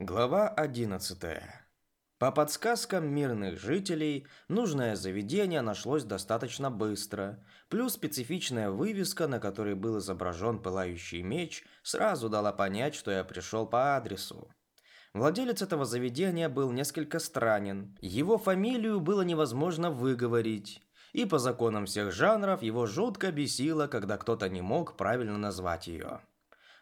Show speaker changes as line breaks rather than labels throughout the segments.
Глава 11. По подсказкам мирных жителей, нужное заведение нашлось достаточно быстро, плюс специфичная вывеска, на которой был изображен пылающий меч, сразу дала понять, что я пришел по адресу. Владелец этого заведения был несколько странен. Его фамилию было невозможно выговорить. И по законам всех жанров его жутко бесило, когда кто-то не мог правильно назвать ее.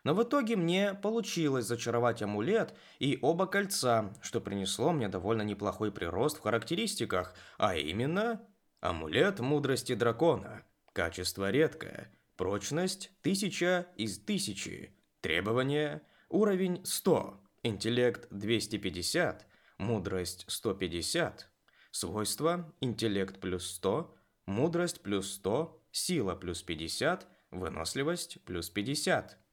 Но в итоге мне получилось зачаровать амулет и оба кольца, что принесло мне довольно неплохой прирост в характеристиках, а именно амулет мудрости дракона, качество редкое, прочность 1000 из 1000, требования уровень 100, интеллект 250, мудрость 150, свойства интеллект плюс 100, мудрость плюс 100, сила плюс 50, выносливость плюс 50.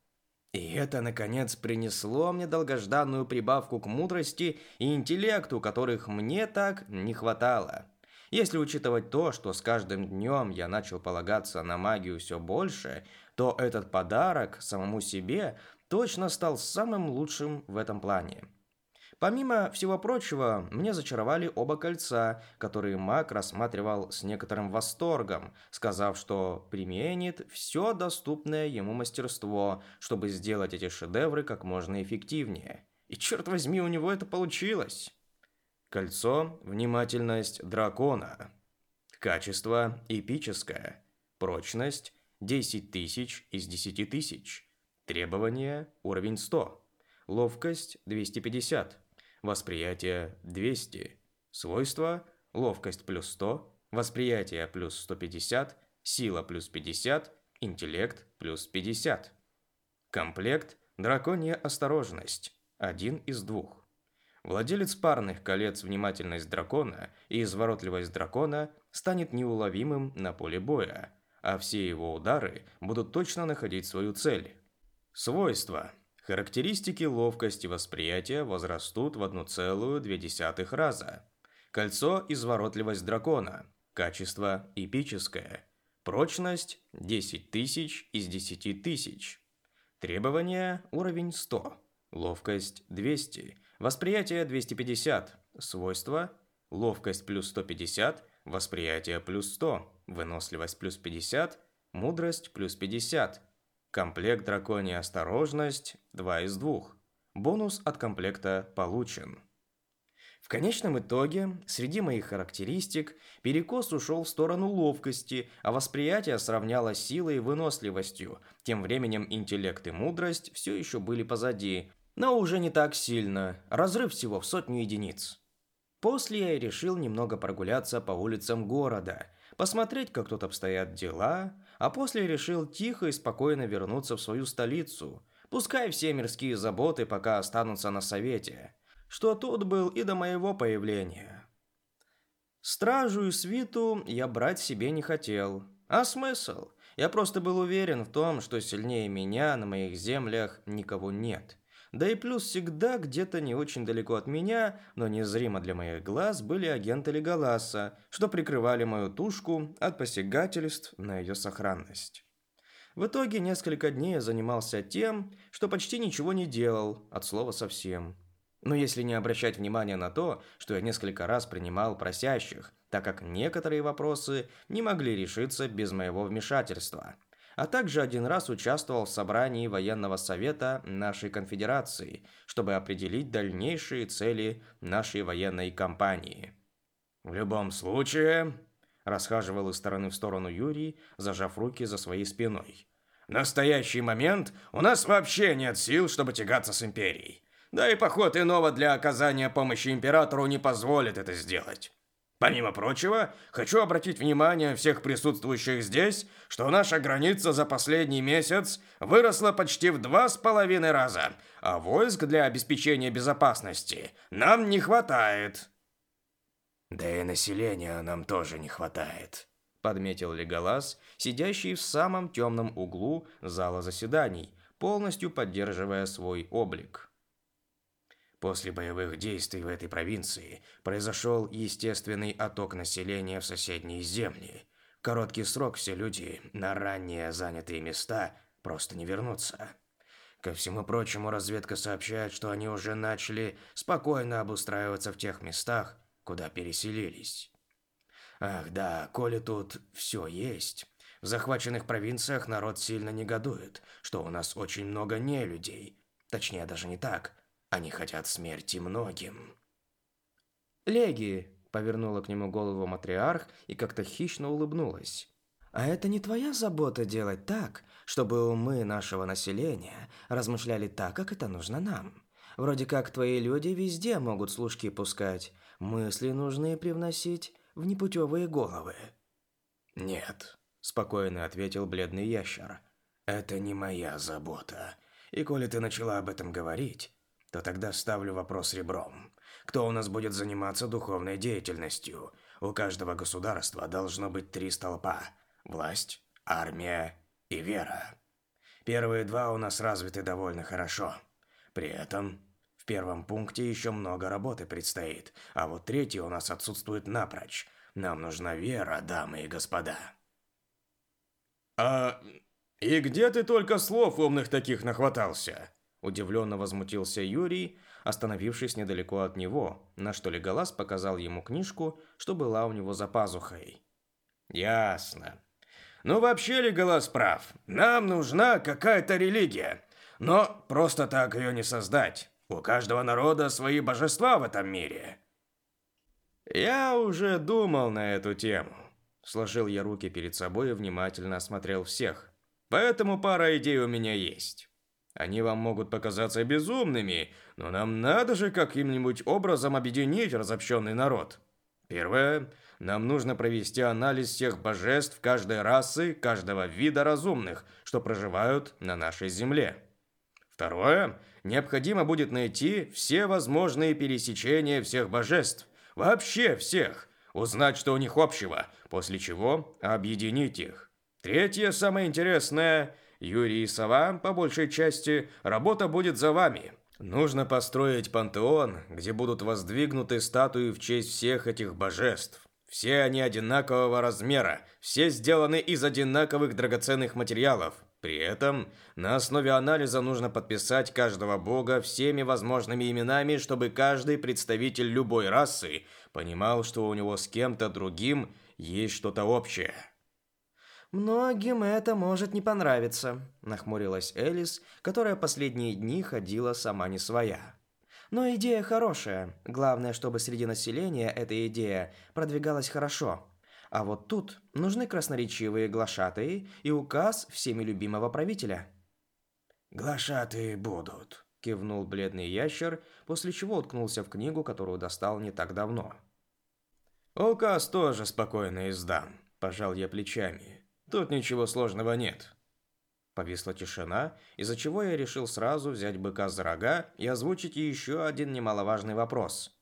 И это, наконец, принесло мне долгожданную прибавку к мудрости и интеллекту, которых мне так не хватало. Если учитывать то, что с каждым днем я начал полагаться на магию все больше, то этот подарок самому себе точно стал самым лучшим в этом плане. Помимо всего прочего, мне зачаровали оба кольца, которые маг рассматривал с некоторым восторгом, сказав, что применит все доступное ему мастерство, чтобы сделать эти шедевры как можно эффективнее. И черт возьми, у него это получилось. Кольцо «Внимательность дракона». Качество эпическое. Прочность 10 тысяч из 10 тысяч. Требования уровень 100. Ловкость 250. Восприятие 200. Свойства ловкость плюс 100, восприятие плюс 150, сила плюс 50, интеллект плюс 50. Комплект драконья осторожность. Один из двух. Владелец парных колец внимательность дракона и изворотливость дракона станет неуловимым на поле боя, а все его удары будут точно находить свою цель. Свойства Характеристики ловкости восприятия возрастут в 1,2 раза. Кольцо изворотливость дракона. Качество эпическое. Прочность 10 тысяч из 10 тысяч. Требования уровень 100. Ловкость 200. Восприятие 250. Свойства ловкость плюс 150, восприятие плюс 100, выносливость плюс 50, мудрость плюс 50. Комплект драконья осторожность 2 из 2. Бонус от комплекта получен. В конечном итоге, среди моих характеристик, перекос ушел в сторону ловкости, а восприятие сравнялось силой и выносливостью. Тем временем интеллект и мудрость все еще были позади, но уже не так сильно, разрыв всего в сотню единиц. После я решил немного прогуляться по улицам города, посмотреть, как тут обстоят дела, а после решил тихо и спокойно вернуться в свою столицу. Пускай все мирские заботы пока останутся на совете, что тут был и до моего появления. Стражу и свиту я брать себе не хотел. А смысл? Я просто был уверен в том, что сильнее меня на моих землях никого нет. Да и плюс всегда где-то не очень далеко от меня, но незримо для моих глаз, были агенты Леголаса, что прикрывали мою тушку от посягательств на ее сохранность. В итоге несколько дней я занимался тем, что почти ничего не делал, от слова совсем. Но если не обращать внимания на то, что я несколько раз принимал просящих, так как некоторые вопросы не могли решиться без моего вмешательства – а также один раз участвовал в собрании военного совета нашей конфедерации, чтобы определить дальнейшие цели нашей военной кампании. В любом случае, расхаживал из стороны в сторону Юрий, зажав руки за своей спиной. В настоящий момент у нас вообще нет сил, чтобы тягаться с империей. Да и поход иного для оказания помощи императору не позволит это сделать. Помимо прочего, хочу обратить внимание всех присутствующих здесь, что наша граница за последний месяц выросла почти в два с половиной раза, а войск для обеспечения безопасности нам не хватает. Да и населения нам тоже не хватает, подметил Леголас, сидящий в самом темном углу зала заседаний, полностью поддерживая свой облик. После боевых действий в этой провинции произошел естественный отток населения в соседние земли. В короткий срок все люди на ранее занятые места просто не вернутся.
Ко всему прочему, разведка сообщает, что они уже начали спокойно обустраиваться в тех местах, куда переселились. Ах да, коли тут все есть, в захваченных провинциях народ сильно негодует, что у нас очень много нелюдей. Точнее, даже не так. Они хотят смерти многим.
«Леги!» – повернула к нему голову матриарх и как-то хищно улыбнулась. «А это не твоя забота делать так, чтобы умы нашего населения размышляли так, как это нужно нам. Вроде как твои люди везде могут служки пускать, мысли нужные привносить в непутевые головы».
«Нет», – спокойно ответил бледный ящер. «Это не моя забота. И коли ты начала об этом говорить, то тогда ставлю вопрос ребром. Кто у нас будет заниматься духовной деятельностью? У каждого государства должно быть три столпа – власть, армия и вера. Первые два у нас развиты довольно хорошо. При этом в первом пункте еще много работы предстоит, а вот третий у нас отсутствует напрочь. Нам нужна вера, дамы и господа.
А и где ты только слов умных таких нахватался? Удивленно возмутился Юрий, остановившись недалеко от него, на что Леголас показал ему книжку, что была у него за пазухой.
Ясно. Ну вообще Леголас прав. Нам нужна какая-то религия. Но просто так ее не создать. У каждого народа свои божества в этом мире.
Я уже думал на эту тему. Сложил я руки перед собой и внимательно осмотрел всех. Поэтому пара идей у меня есть. Они вам могут показаться безумными, но нам надо же каким-нибудь образом объединить разобщенный народ. Первое. Нам нужно провести анализ всех божеств каждой расы, каждого вида разумных, что проживают на нашей земле. Второе. Необходимо будет найти все возможные пересечения всех божеств. Вообще всех. Узнать, что у них общего, после чего объединить их. Третье, самое интересное. Юрий и Сова, по большей части, работа будет за вами. Нужно построить пантеон, где будут воздвигнуты статуи в честь всех этих божеств. Все они одинакового размера, все сделаны из одинаковых драгоценных материалов. При этом на основе анализа нужно подписать каждого бога всеми возможными именами, чтобы каждый представитель любой расы понимал, что у него с кем-то другим есть что-то общее.
«Многим это может не понравиться», – нахмурилась Элис, которая последние дни ходила сама не своя. Но идея хорошая. Главное, чтобы среди населения эта идея продвигалась хорошо. А вот тут нужны красноречивые глашатые и указ всеми любимого правителя.
«Глашатые будут», – кивнул бледный ящер, после чего уткнулся в книгу, которую достал не так давно.
«Указ тоже спокойно издам», – пожал я плечами. «Тут ничего сложного нет.
Повисла тишина, из-за чего я решил сразу взять быка за рога и озвучить еще один немаловажный вопрос.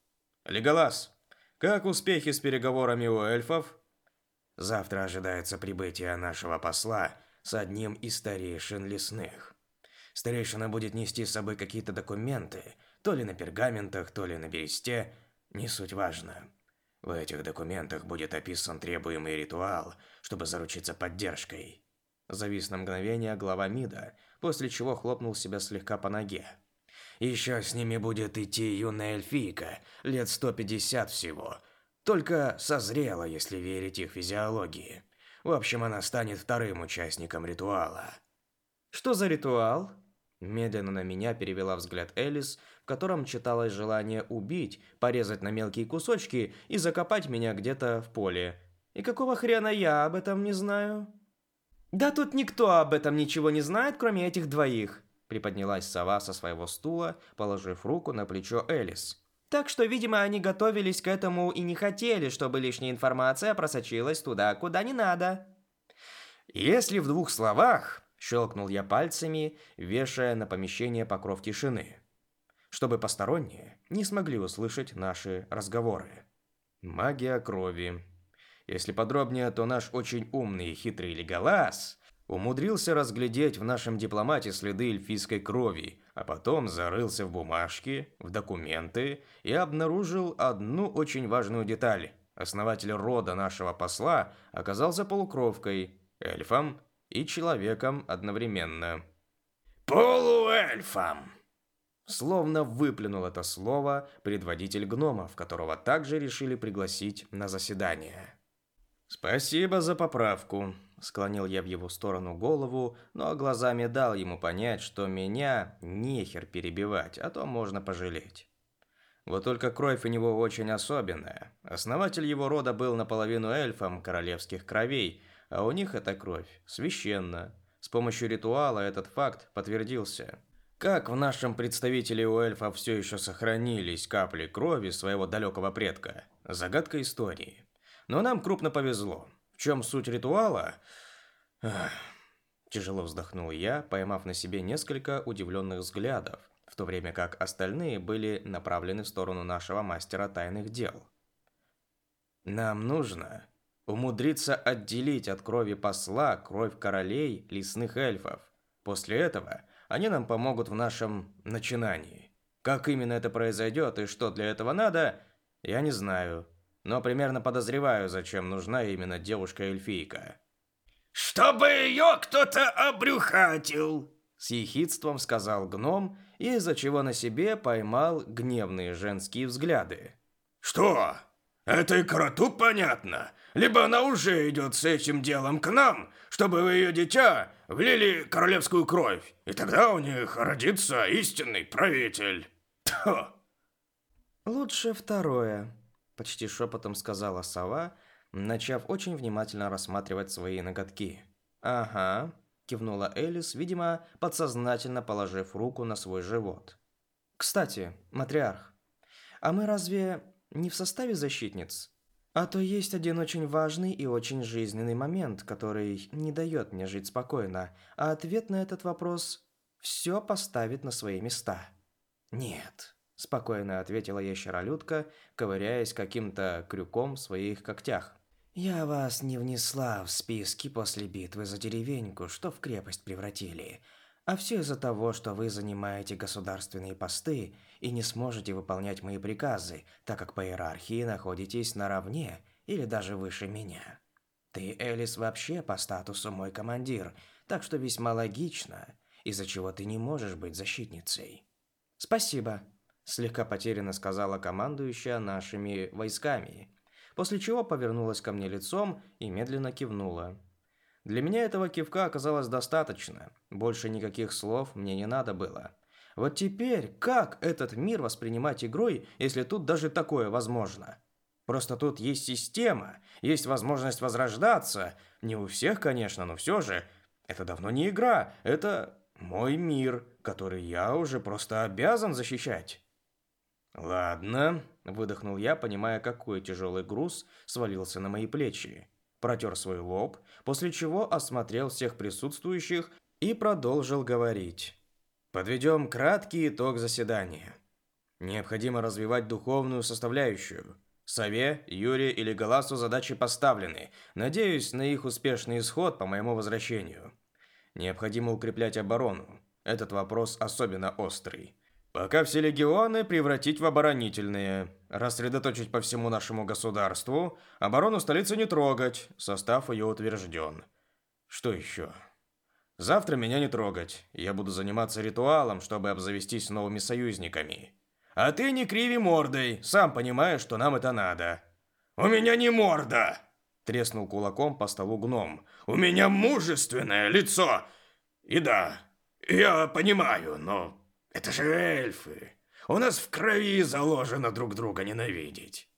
«Леголас, как успехи с переговорами у эльфов?»
«Завтра ожидается прибытие нашего посла с одним из старейшин лесных. Старейшина будет нести с собой какие-то документы, то ли на пергаментах, то ли на бересте, не суть важно. В этих документах будет описан требуемый ритуал, чтобы заручиться поддержкой».
Завис на мгновение глава МИДа, после чего хлопнул себя слегка по ноге.
Еще с ними будет идти юная эльфийка, лет 150 всего. Только созрела, если верить их физиологии. В общем, она станет вторым участником ритуала.
Что за ритуал? Медленно на меня перевела взгляд Элис, котором читалось желание убить, порезать на мелкие кусочки и закопать меня где-то в поле. И какого хрена я об этом не знаю? «Да тут никто об этом ничего не знает, кроме этих двоих», приподнялась сова со своего стула, положив руку на плечо Элис. «Так что, видимо, они готовились к этому и не хотели, чтобы лишняя информация просочилась туда, куда не надо».
«Если в двух словах», – щелкнул я пальцами, вешая на помещение покров тишины, чтобы посторонние не смогли услышать наши разговоры. Магия крови. Если подробнее, то наш очень умный и хитрый Леголас умудрился разглядеть в нашем дипломате следы эльфийской крови, а потом зарылся в бумажки, в документы и обнаружил одну очень важную деталь. Основатель рода нашего посла оказался полукровкой, эльфом и человеком одновременно. полуэльфам!»
Словно выплюнул это слово предводитель гномов, которого также решили пригласить на заседание. «Спасибо за поправку», – склонил я в его сторону голову, но глазами дал ему понять, что меня нехер перебивать, а то можно пожалеть. Вот только кровь у него очень особенная. Основатель его рода был наполовину эльфом королевских кровей, а у них эта кровь священна. С помощью ритуала этот факт подтвердился. Как в нашем представителе у эльфа все еще сохранились капли крови своего далекого предка? Загадка истории. Но нам крупно повезло. В чем суть ритуала? Тяжело вздохнул я, поймав на себе несколько удивленных взглядов, в то время как остальные были направлены в сторону нашего мастера тайных дел. Нам нужно умудриться отделить от крови посла кровь королей лесных эльфов. После этого они нам помогут в нашем начинании. Как именно это произойдет и что для этого надо, я не знаю, но примерно подозреваю, зачем нужна именно девушка-эльфийка.
«Чтобы ее кто-то обрюхатил!»
С ехидством сказал гном, из-за чего на себе поймал гневные женские взгляды.
«Что? Это и кроту понятно. Либо она уже идет с этим делом к нам, чтобы в ее дитя влили королевскую кровь, и тогда у них родится истинный правитель. Тьфу.
Лучше второе, почти шепотом сказала сова, начав очень внимательно рассматривать свои ноготки. Ага, кивнула Элис, видимо, подсознательно положив руку на свой живот. Кстати, матриарх, а мы разве не в составе защитниц? А то есть один очень важный и очень жизненный момент, который не дает мне жить спокойно, а ответ на этот вопрос все поставит на свои места. Нет, спокойно ответила ящеролюдка, ковыряясь каким-то крюком в своих когтях. Я вас не внесла в списки после битвы за деревеньку, что в крепость превратили. А все из-за того, что вы занимаете государственные посты и не сможете выполнять мои приказы, так как по иерархии находитесь наравне или даже выше меня. Ты, Элис, вообще по статусу мой командир, так что весьма логично, из-за чего ты не можешь быть защитницей. Спасибо, слегка потерянно сказала командующая нашими войсками, после чего повернулась ко мне лицом и медленно кивнула. Для меня этого кивка оказалось достаточно. Больше никаких слов мне не надо было. Вот теперь, как этот мир воспринимать игрой, если тут даже такое возможно? Просто тут есть система, есть возможность возрождаться. Не у всех, конечно, но все же. Это давно не игра, это мой мир, который я уже просто обязан защищать. Ладно, выдохнул я, понимая, какой тяжелый груз свалился на мои плечи протер свой лоб, после чего осмотрел всех присутствующих и продолжил говорить. Подведем краткий итог заседания. Необходимо развивать духовную составляющую. Сове, Юре или Галасу задачи поставлены. Надеюсь на их успешный исход по моему возвращению. Необходимо укреплять оборону. Этот вопрос особенно острый. Пока все легионы превратить в оборонительные. Рассредоточить по всему нашему государству. Оборону столицы не трогать. Состав ее утвержден. Что еще? Завтра меня не трогать. Я буду заниматься ритуалом, чтобы обзавестись новыми союзниками. А ты не криви мордой. Сам понимаешь, что нам это надо.
У меня не морда.
Треснул кулаком по столу гном.
У меня мужественное лицо. И да, я понимаю, но это же эльфы. У нас в крови заложено друг друга ненавидеть.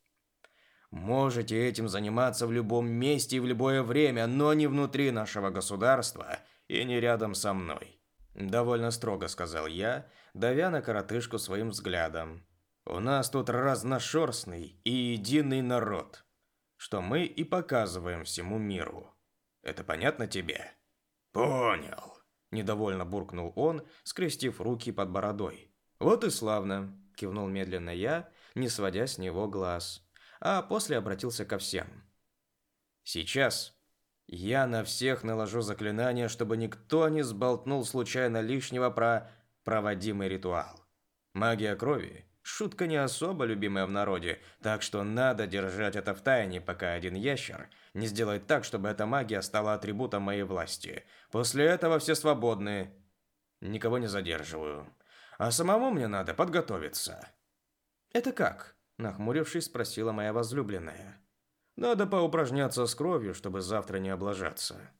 Можете этим заниматься в любом месте и в любое время, но не внутри нашего государства и не рядом со мной. Довольно строго сказал я, давя на коротышку своим взглядом. У нас тут разношерстный и единый народ, что мы и показываем всему миру. Это понятно тебе?
Понял.
Недовольно буркнул он, скрестив руки под бородой. «Вот и славно», – кивнул медленно я, не сводя с него глаз, а после обратился ко всем. «Сейчас я на всех наложу заклинание, чтобы никто не сболтнул случайно лишнего про проводимый ритуал. Магия крови Шутка не особо любимая в народе, так что надо держать это в тайне, пока один ящер не сделает так, чтобы эта магия стала атрибутом моей власти. После этого все свободны. Никого не задерживаю. А самому мне надо подготовиться.
Это как? нахмурившись, спросила моя возлюбленная.
Надо поупражняться с кровью, чтобы завтра не облажаться.